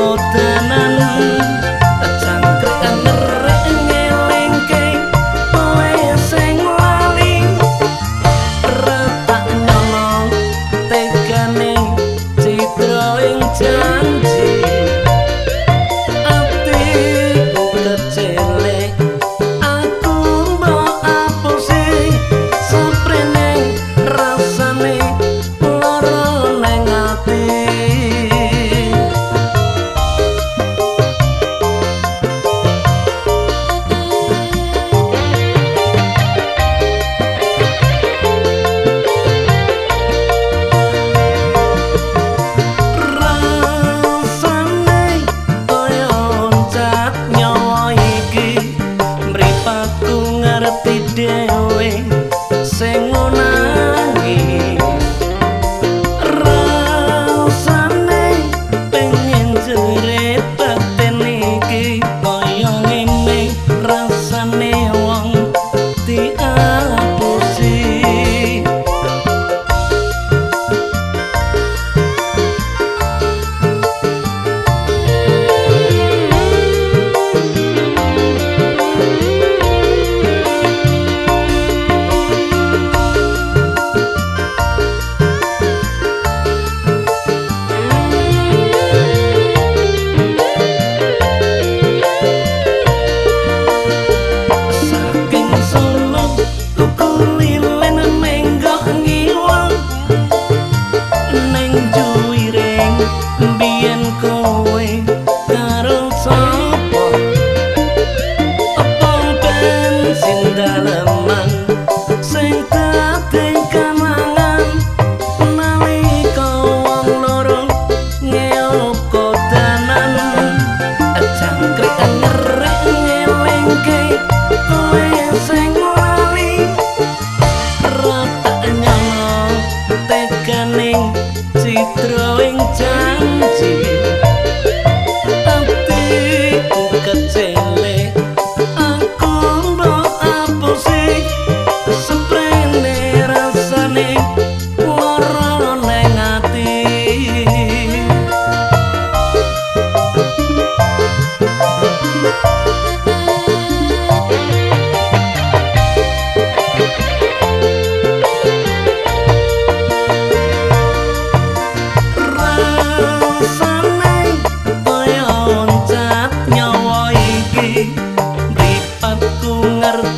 我的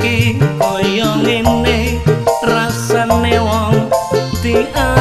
iki koyo ngene rasane wong diam